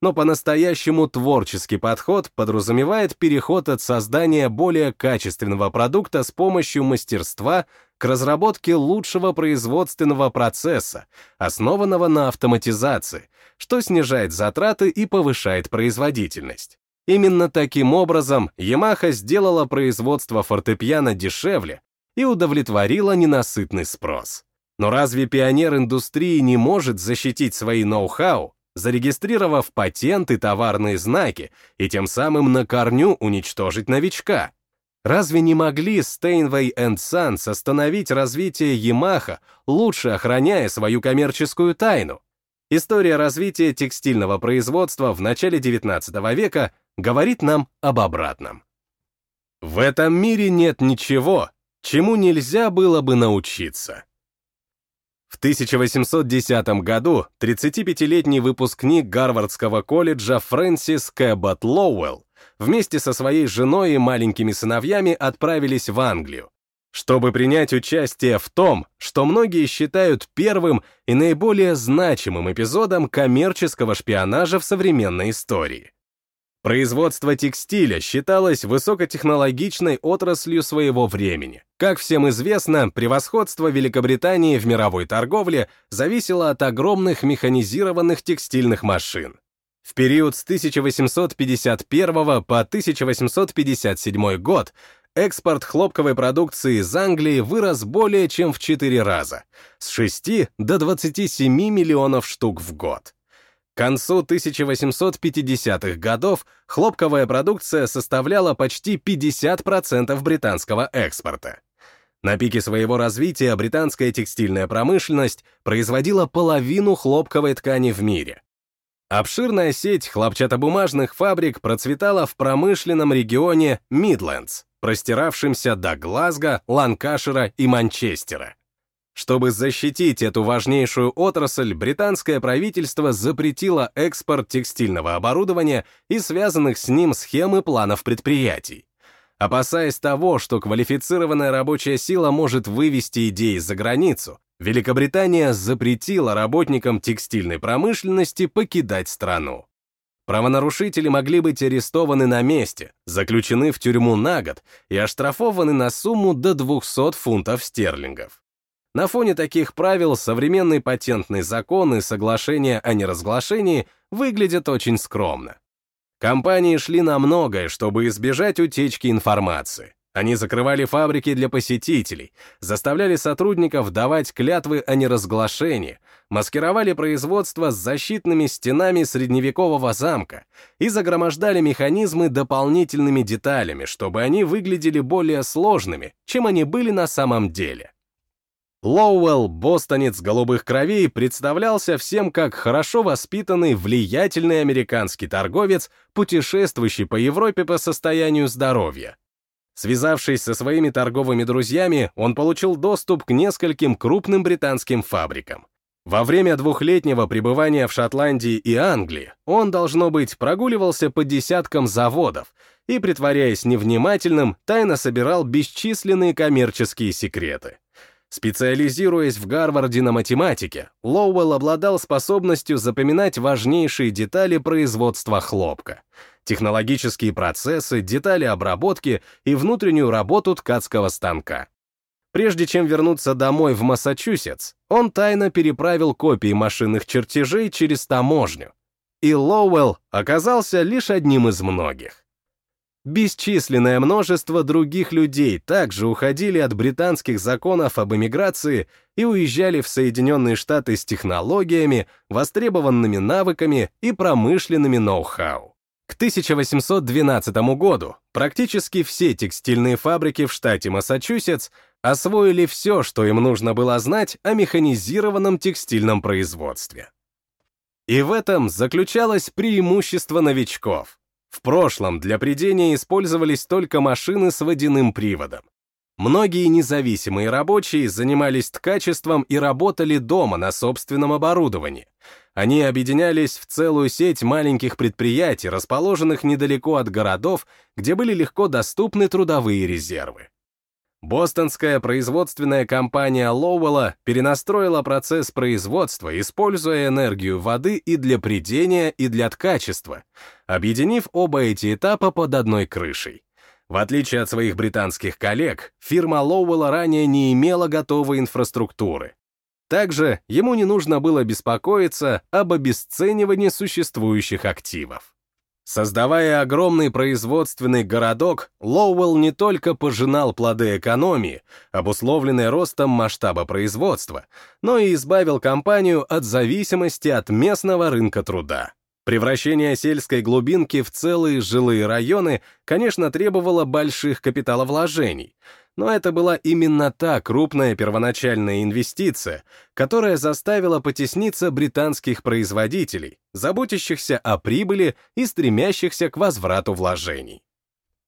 Но по-настоящему творческий подход подразумевает переход от создания более качественного продукта с помощью мастерства к разработке лучшего производственного процесса, основанного на автоматизации, что снижает затраты и повышает производительность. Именно таким образом Yamaha сделала производство фортепиано дешевле и удовлетворила ненасытный спрос. Но разве пионер индустрии не может защитить свои ноу-хау, зарегистрировав патенты, товарные знаки и тем самым на корню уничтожить новичка? Разве не могли Steinway Sons остановить развитие Yamaha, лучше охраняя свою коммерческую тайну? История развития текстильного производства в начале XIX века говорит нам об обратном. В этом мире нет ничего, чему нельзя было бы научиться. В 1810 году 35-летний выпускник Гарвардского колледжа Фрэнсис Кэббот Лоуэлл вместе со своей женой и маленькими сыновьями отправились в Англию, чтобы принять участие в том, что многие считают первым и наиболее значимым эпизодом коммерческого шпионажа в современной истории. Производство текстиля считалось высокотехнологичной отраслью своего времени. Как всем известно, превосходство Великобритании в мировой торговле зависело от огромных механизированных текстильных машин. В период с 1851 по 1857 год экспорт хлопковой продукции из Англии вырос более чем в 4 раза, с 6 до 27 миллионов штук в год. К концу 1850-х годов хлопковая продукция составляла почти 50% британского экспорта. На пике своего развития британская текстильная промышленность производила половину хлопковой ткани в мире. Обширная сеть хлопчатобумажных фабрик процветала в промышленном регионе Мидлендс, простиравшемся до Глазго, Ланкашира и Манчестера. Чтобы защитить эту важнейшую отрасль, британское правительство запретило экспорт текстильного оборудования и связанных с ним схем и планов предприятий. Опасаясь того, что квалифицированная рабочая сила может вывести идеи за границу, Великобритания запретила работникам текстильной промышленности покидать страну. Правонарушители могли быть арестованы на месте, заключены в тюрьму на год и оштрафованы на сумму до 200 фунтов стерлингов. На фоне таких правил современный патентный закон и соглашение о неразглашении выглядят очень скромно. Компании шли на многое, чтобы избежать утечки информации. Они закрывали фабрики для посетителей, заставляли сотрудников давать клятвы о неразглашении, маскировали производство с защитными стенами средневекового замка и загромождали механизмы дополнительными деталями, чтобы они выглядели более сложными, чем они были на самом деле. Лоуэлл, бостонец голубых кровей, представлялся всем как хорошо воспитанный, влиятельный американский торговец, путешествующий по Европе по состоянию здоровья. Связавшись со своими торговыми друзьями, он получил доступ к нескольким крупным британским фабрикам. Во время двухлетнего пребывания в Шотландии и Англии он, должно быть, прогуливался по десяткам заводов и, притворяясь невнимательным, тайно собирал бесчисленные коммерческие секреты. Специализируясь в Гарварде на математике, Лоуэлл обладал способностью запоминать важнейшие детали производства хлопка, технологические процессы, детали обработки и внутреннюю работу ткацкого станка. Прежде чем вернуться домой в Массачусетс, он тайно переправил копии машинных чертежей через таможню. И Лоуэлл оказался лишь одним из многих. Бесчисленное множество других людей также уходили от британских законов об эмиграции и уезжали в Соединенные Штаты с технологиями, востребованными навыками и промышленными ноу-хау. К 1812 году практически все текстильные фабрики в штате Массачусетс освоили все, что им нужно было знать о механизированном текстильном производстве. И в этом заключалось преимущество новичков. В прошлом для придения использовались только машины с водяным приводом. Многие независимые рабочие занимались ткачеством и работали дома на собственном оборудовании. Они объединялись в целую сеть маленьких предприятий, расположенных недалеко от городов, где были легко доступны трудовые резервы. Бостонская производственная компания Лоуэлла перенастроила процесс производства, используя энергию воды и для придения, и для ткачества, объединив оба эти этапа под одной крышей. В отличие от своих британских коллег, фирма Лоуэлла ранее не имела готовой инфраструктуры. Также ему не нужно было беспокоиться об обесценивании существующих активов. Создавая огромный производственный городок, Лоуэлл не только пожинал плоды экономии, обусловленной ростом масштаба производства, но и избавил компанию от зависимости от местного рынка труда. Превращение сельской глубинки в целые жилые районы, конечно, требовало больших капиталовложений, но это была именно та крупная первоначальная инвестиция, которая заставила потесниться британских производителей, заботящихся о прибыли и стремящихся к возврату вложений.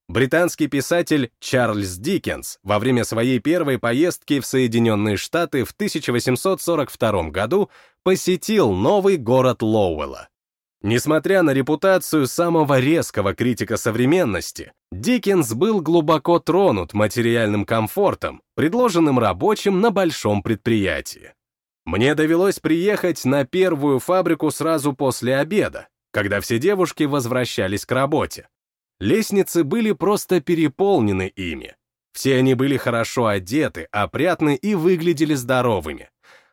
Британский писатель Чарльз Диккенс во время своей первой поездки в Соединенные Штаты в 1842 году посетил новый город Лоуэлла, Несмотря на репутацию самого резкого критика современности, Диккенс был глубоко тронут материальным комфортом, предложенным рабочим на большом предприятии. Мне довелось приехать на первую фабрику сразу после обеда, когда все девушки возвращались к работе. Лестницы были просто переполнены ими. Все они были хорошо одеты, опрятны и выглядели здоровыми.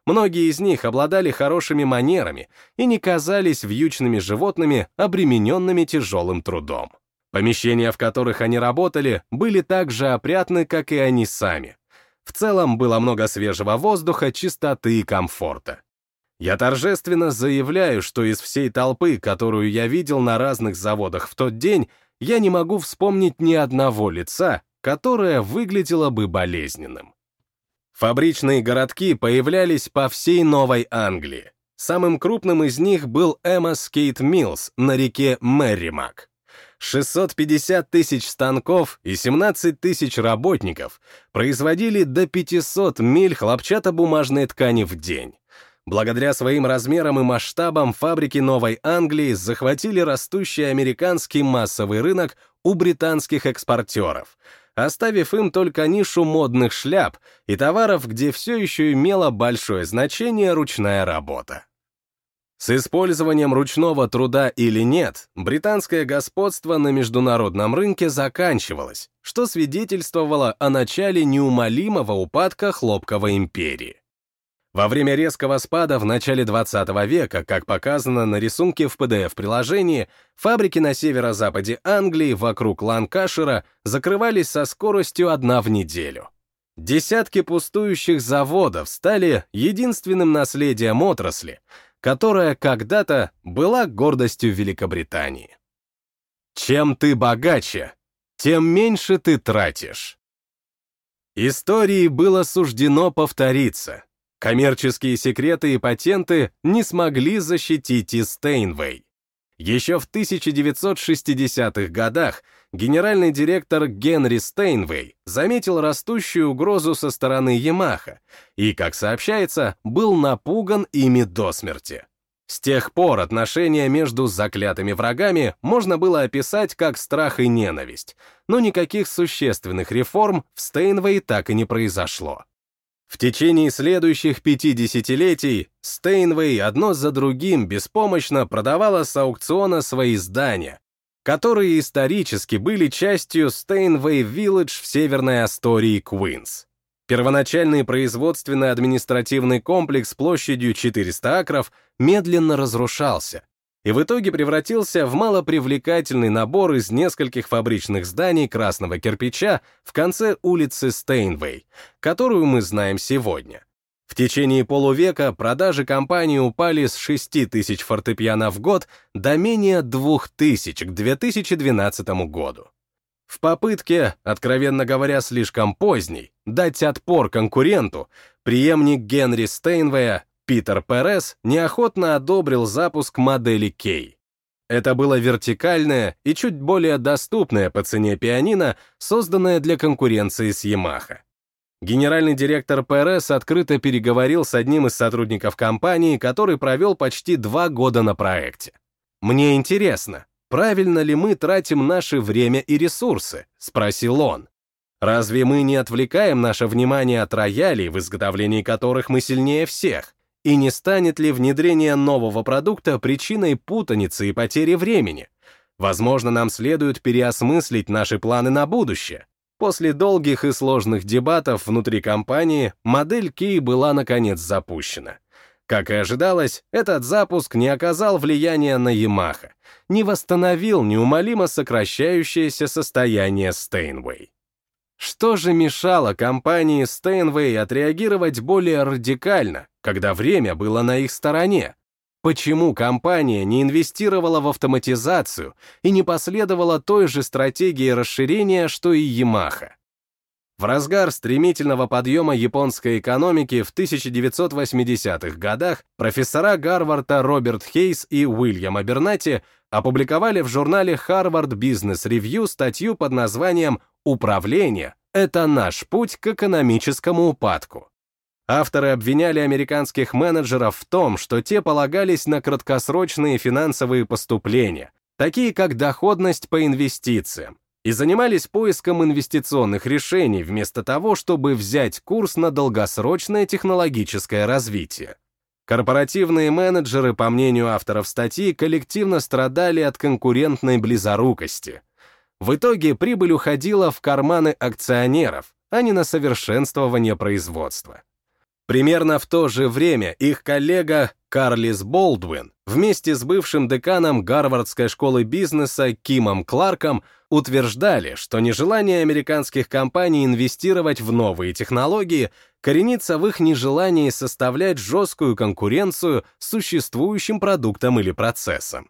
Многие из них обладали хорошими манерами и не казались вьючными животными, обремененными тяжелым трудом. Помещения, в которых они работали, были так же опрятны, как и они сами. В целом было много свежего воздуха, чистоты и комфорта. Я торжественно заявляю, что из всей толпы, которую я видел на разных заводах в тот день, я не могу вспомнить ни одного лица, которое выглядело бы болезненным. Фабричные городки появлялись по всей Новой Англии. Самым крупным из них был Амоскейг Миллс на реке Мерримак. 650 тысяч станков и 17 тысяч работников производили до 500 миль хлопчатобумажной ткани в день. Благодаря своим размерам и масштабам фабрики Новой Англии захватили растущий американский массовый рынок у британских экспортеров — оставив им только нишу модных шляп и товаров, где все еще имела большое значение ручная работа. С использованием ручного труда или нет, британское господство на международном рынке заканчивалось, что свидетельствовало о начале неумолимого упадка хлопковой империи. Во время резкого спада в начале 20 века, как показано на рисунке в PDF-приложении, фабрики на северо-западе Англии вокруг Ланкашира закрывались со скоростью одна в неделю. Десятки пустующих заводов стали единственным наследием отрасли, которая когда-то была гордостью Великобритании. Чем ты богаче, тем меньше ты тратишь. Истории было суждено повториться, Коммерческие секреты и патенты не смогли защитить и Стейнвей. Еще в 1960-х годах генеральный директор Генри Стейнвей заметил растущую угрозу со стороны Ямаха и, как сообщается, был напуган ими до смерти. С тех пор отношения между заклятыми врагами можно было описать как страх и ненависть, но никаких существенных реформ в Стейнвей так и не произошло. В течение следующих пяти десятилетий Стейнвей одно за другим беспомощно продавала с аукциона свои здания, которые исторически были частью Стейнвей Виллидж в северной Астории, Куинс. Первоначальный производственно-административный комплекс площадью 400 акров медленно разрушался, и в итоге превратился в малопривлекательный набор из нескольких фабричных зданий красного кирпича в конце улицы Стейнвей, которую мы знаем сегодня. В течение полувека продажи компании упали с 6 тысяч фортепиано в год до менее 2 тысяч к 2012 году. В попытке, откровенно говоря, слишком поздней, дать отпор конкуренту, преемник Генри Стейнвея Питер Перес неохотно одобрил запуск модели K. Это было вертикальное и чуть более доступное по цене пианино, созданное для конкуренции с Yamaha. Генеральный директор ПРС открыто переговорил с одним из сотрудников компании, который провел почти два года на проекте. «Мне интересно, правильно ли мы тратим наше время и ресурсы?» — спросил он. «Разве мы не отвлекаем наше внимание от роялей, в изготовлении которых мы сильнее всех? И не станет ли внедрение нового продукта причиной путаницы и потери времени? Возможно, нам следует переосмыслить наши планы на будущее. После долгих и сложных дебатов внутри компании модель Key была наконец запущена. Как и ожидалось, этот запуск не оказал влияния на Yamaha, не восстановил неумолимо сокращающееся состояние Steinway. Что же мешало компании Steinway отреагировать более радикально, когда время было на их стороне? Почему компания не инвестировала в автоматизацию и не последовала той же стратегии расширения, что и Yamaha? В разгар стремительного подъема японской экономики в 1980-х годах профессора Гарварда Роберт Хейс и Уильям Абернати опубликовали в журнале Harvard Business Review статью под названием «Управление — это наш путь к экономическому упадку». Авторы обвиняли американских менеджеров в том, что те полагались на краткосрочные финансовые поступления, такие как доходность по инвестициям, и занимались поиском инвестиционных решений вместо того, чтобы взять курс на долгосрочное технологическое развитие. Корпоративные менеджеры, по мнению авторов статьи, коллективно страдали от конкурентной близорукости. В итоге прибыль уходила в карманы акционеров, а не на совершенствование производства. Примерно в то же время их коллега Карлис Болдуин вместе с бывшим деканом Гарвардской школы бизнеса Кимом Кларком утверждали, что нежелание американских компаний инвестировать в новые технологии коренится в их нежелании составлять жесткую конкуренцию с существующим продуктом или процессом.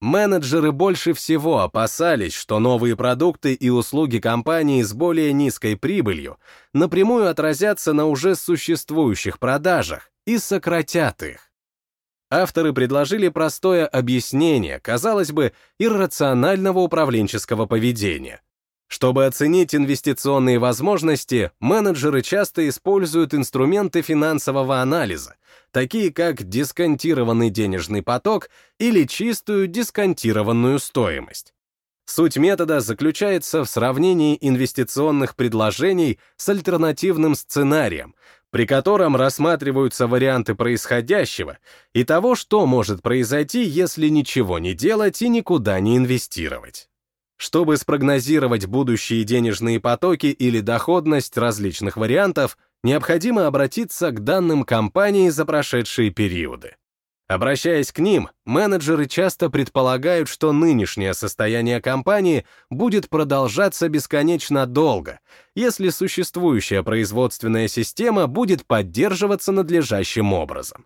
Менеджеры больше всего опасались, что новые продукты и услуги компании с более низкой прибылью напрямую отразятся на уже существующих продажах и сократят их. Авторы предложили простое объяснение, казалось бы, иррационального управленческого поведения. Чтобы оценить инвестиционные возможности, менеджеры часто используют инструменты финансового анализа, такие как дисконтированный денежный поток или чистую дисконтированную стоимость. Суть метода заключается в сравнении инвестиционных предложений с альтернативным сценарием, при котором рассматриваются варианты происходящего и того, что может произойти, если ничего не делать и никуда не инвестировать. Чтобы спрогнозировать будущие денежные потоки или доходность различных вариантов, необходимо обратиться к данным компании за прошедшие периоды. Обращаясь к ним, менеджеры часто предполагают, что нынешнее состояние компании будет продолжаться бесконечно долго, если существующая производственная система будет поддерживаться надлежащим образом.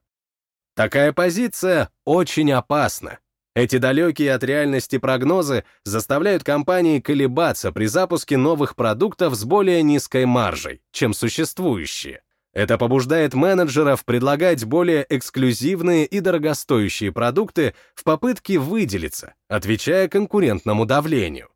Такая позиция очень опасна, эти далекие от реальности прогнозы заставляют компании колебаться при запуске новых продуктов с более низкой маржей, чем существующие. Это побуждает менеджеров предлагать более эксклюзивные и дорогостоящие продукты в попытке выделиться, отвечая конкурентному давлению.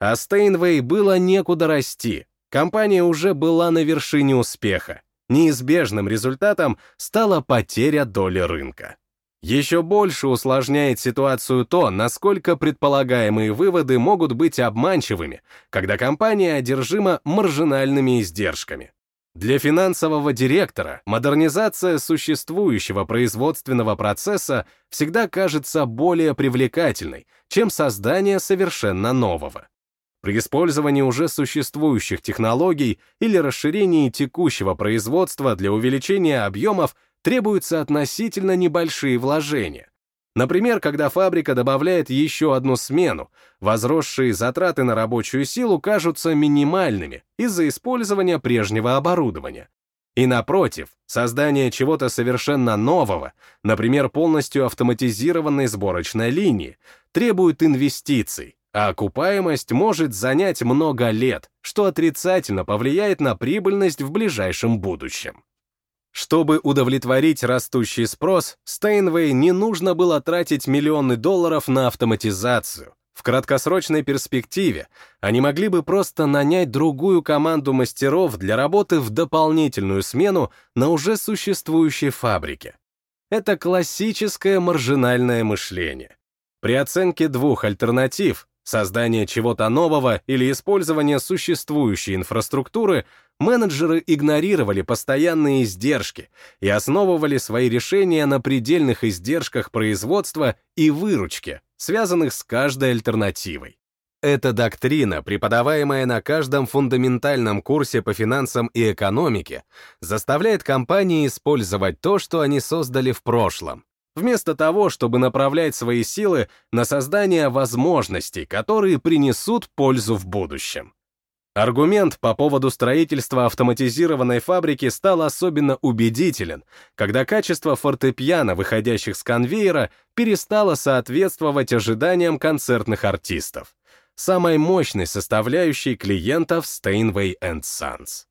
А Стейнвей было некуда расти. Компания уже была на вершине успеха. Неизбежным результатом стала потеря доли рынка. Еще больше усложняет ситуацию то, насколько предполагаемые выводы могут быть обманчивыми, когда компания одержима маржинальными издержками. Для финансового директора модернизация существующего производственного процесса всегда кажется более привлекательной, чем создание совершенно нового. При использовании уже существующих технологий или расширении текущего производства для увеличения объемов требуются относительно небольшие вложения. Например, когда фабрика добавляет еще одну смену, возросшие затраты на рабочую силу кажутся минимальными из-за использования прежнего оборудования. И напротив, создание чего-то совершенно нового, например, полностью автоматизированной сборочной линии, требует инвестиций, а окупаемость может занять много лет, что отрицательно повлияет на прибыльность в ближайшем будущем. Чтобы удовлетворить растущий спрос, Стейнвей не нужно было тратить миллионы долларов на автоматизацию. В краткосрочной перспективе они могли бы просто нанять другую команду мастеров для работы в дополнительную смену на уже существующей фабрике. Это классическое маржинальное мышление. При оценке двух альтернатив создание чего-то нового или использование существующей инфраструктуры, менеджеры игнорировали постоянные издержки и основывали свои решения на предельных издержках производства и выручки, связанных с каждой альтернативой. Эта доктрина, преподаваемая на каждом фундаментальном курсе по финансам и экономике, заставляет компании использовать то, что они создали в прошлом, вместо того, чтобы направлять свои силы на создание возможностей, которые принесут пользу в будущем. Аргумент по поводу строительства автоматизированной фабрики стал особенно убедителен, когда качество фортепиано, выходящих с конвейера, перестало соответствовать ожиданиям концертных артистов, самой мощной составляющей клиентов Steinway Sons.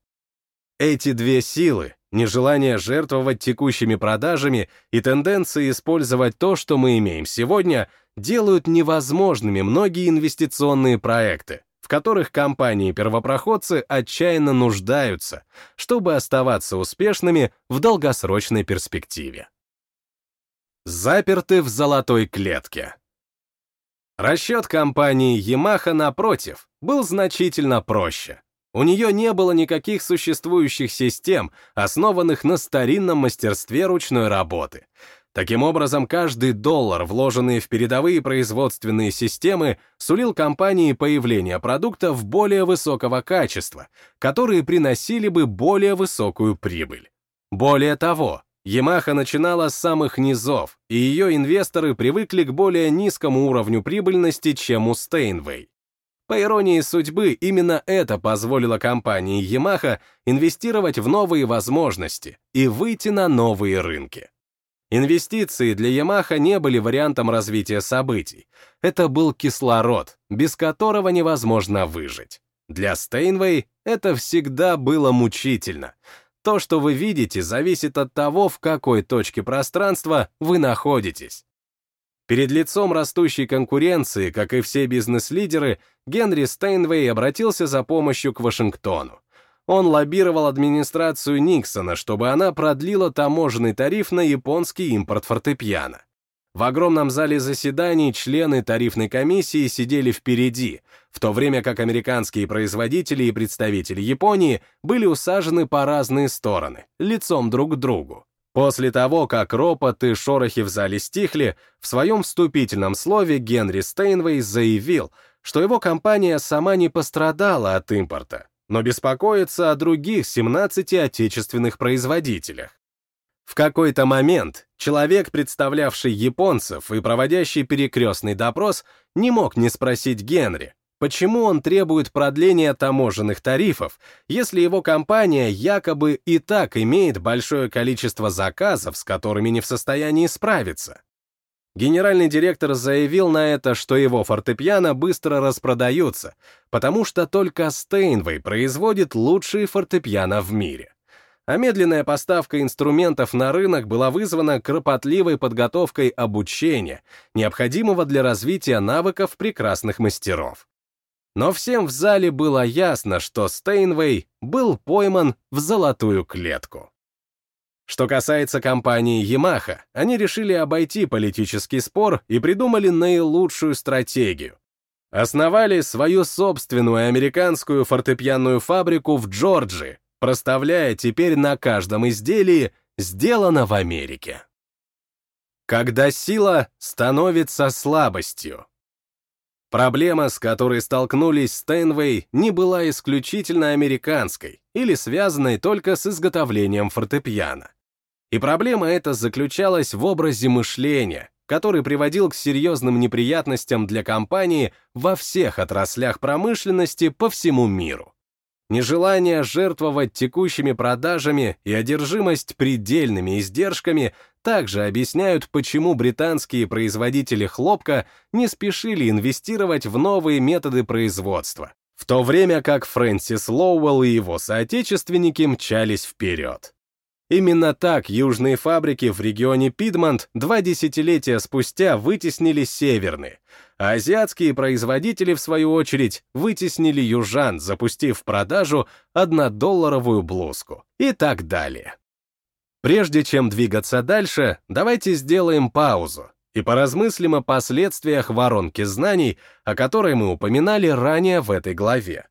Эти две силы, нежелание жертвовать текущими продажами и тенденции использовать то, что мы имеем сегодня, делают невозможными многие инвестиционные проекты, в которых компании-первопроходцы отчаянно нуждаются, чтобы оставаться успешными в долгосрочной перспективе. Заперты в золотой клетке. Расчет компании Yamaha, напротив, был значительно проще. У нее не было никаких существующих систем, основанных на старинном мастерстве ручной работы. Таким образом, каждый доллар, вложенный в передовые производственные системы, сулил компании появление продуктов более высокого качества, которые приносили бы более высокую прибыль. Более того, Yamaha начинала с самых низов, и ее инвесторы привыкли к более низкому уровню прибыльности, чем у Steinway. По иронии судьбы, именно это позволило компании Yamaha инвестировать в новые возможности и выйти на новые рынки. Инвестиции для Yamaha не были вариантом развития событий. Это был кислород, без которого невозможно выжить. Для Steinway это всегда было мучительно. То, что вы видите, зависит от того, в какой точке пространства вы находитесь. Перед лицом растущей конкуренции, как и все бизнес-лидеры, Генри Стейнвей обратился за помощью к Вашингтону. Он лоббировал администрацию Никсона, чтобы она продлила таможенный тариф на японский импорт фортепиано. В огромном зале заседаний члены тарифной комиссии сидели впереди, в то время как американские производители и представители Японии были усажены по разные стороны, лицом друг к другу. После того, как ропот и шорохи в зале стихли, в своем вступительном слове Генри Стейнвей заявил, что его компания сама не пострадала от импорта, но беспокоится о других 17 отечественных производителях. В какой-то момент человек, представлявший японцев и проводящий перекрестный допрос, не мог не спросить Генри, Почему он требует продления таможенных тарифов, если его компания якобы и так имеет большое количество заказов, с которыми не в состоянии справиться? Генеральный директор заявил на это, что его фортепиано быстро распродаются, потому что только Стейнвей производит лучшие фортепиано в мире. А медленная поставка инструментов на рынок была вызвана кропотливой подготовкой обучения, необходимого для развития навыков прекрасных мастеров. Но всем в зале было ясно, что Стейнвей был пойман в золотую клетку. Что касается компании Yamaha, они решили обойти политический спор и придумали наилучшую стратегию. Основали свою собственную американскую фортепианную фабрику в Джорджии, проставляя теперь на каждом изделии «Сделано в Америке». Когда сила становится слабостью. Проблема, с которой столкнулись Стэнвей, не была исключительно американской или связанной только с изготовлением фортепиано. И проблема эта заключалась в образе мышления, который приводил к серьезным неприятностям для компании во всех отраслях промышленности по всему миру. Нежелание жертвовать текущими продажами и одержимость предельными издержками также объясняют, почему британские производители хлопка не спешили инвестировать в новые методы производства, в то время как Фрэнсис Лоуэлл и его соотечественники мчались вперед. Именно так южные фабрики в регионе Пидмонт два десятилетия спустя вытеснили северные, а азиатские производители, в свою очередь, вытеснили южан, запустив в продажу однодолларовую блузку и так далее. Прежде чем двигаться дальше, давайте сделаем паузу и поразмыслим о последствиях воронки знаний, о которой мы упоминали ранее в этой главе.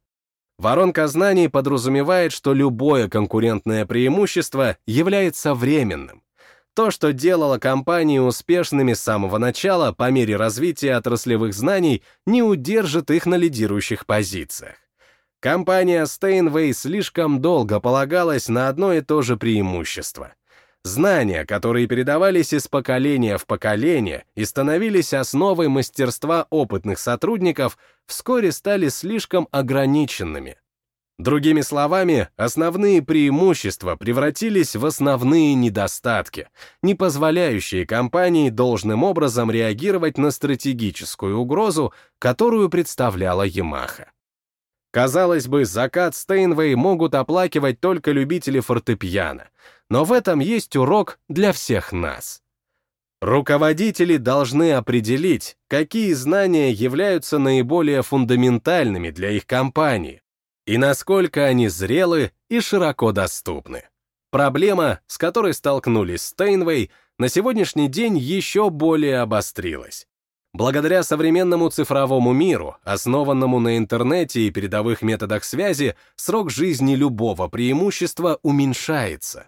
Воронка знаний подразумевает, что любое конкурентное преимущество является временным. То, что делало компании успешными с самого начала по мере развития отраслевых знаний, не удержит их на лидирующих позициях. Компания Steinway слишком долго полагалась на одно и то же преимущество. Знания, которые передавались из поколения в поколение и становились основой мастерства опытных сотрудников, вскоре стали слишком ограниченными. Другими словами, основные преимущества превратились в основные недостатки, не позволяющие компании должным образом реагировать на стратегическую угрозу, которую представляла Yamaha. Казалось бы, закат Стейнвей могут оплакивать только любители фортепиано, но в этом есть урок для всех нас. Руководители должны определить, какие знания являются наиболее фундаментальными для их компании и насколько они зрелы и широко доступны. Проблема, с которой столкнулись Стейнвей, на сегодняшний день еще более обострилась. Благодаря современному цифровому миру, основанному на интернете и передовых методах связи, срок жизни любого преимущества уменьшается.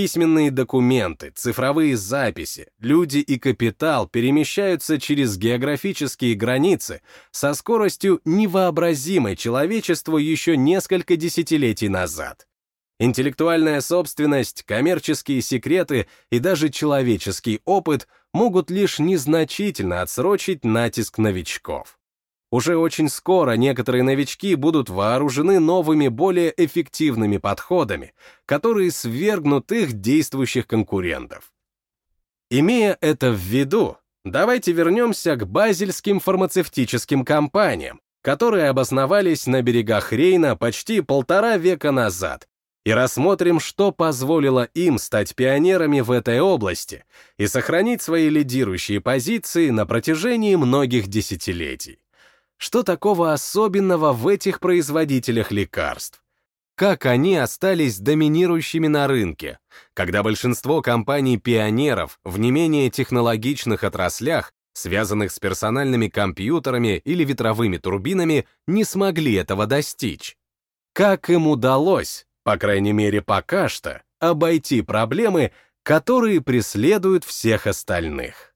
Письменные документы, цифровые записи, люди и капитал перемещаются через географические границы со скоростью невообразимой человечеству еще несколько десятилетий назад. Интеллектуальная собственность, коммерческие секреты и даже человеческий опыт могут лишь незначительно отсрочить натиск новичков. Уже очень скоро некоторые новички будут вооружены новыми, более эффективными подходами, которые свергнут их действующих конкурентов. Имея это в виду, давайте вернемся к базельским фармацевтическим компаниям, которые обосновались на берегах Рейна почти полтора века назад, и рассмотрим, что позволило им стать пионерами в этой области и сохранить свои лидирующие позиции на протяжении многих десятилетий. Что такого особенного в этих производителях лекарств? Как они остались доминирующими на рынке, когда большинство компаний-пионеров в не менее технологичных отраслях, связанных с персональными компьютерами или ветровыми турбинами, не смогли этого достичь? Как им удалось, по крайней мере пока что, обойти проблемы, которые преследуют всех остальных?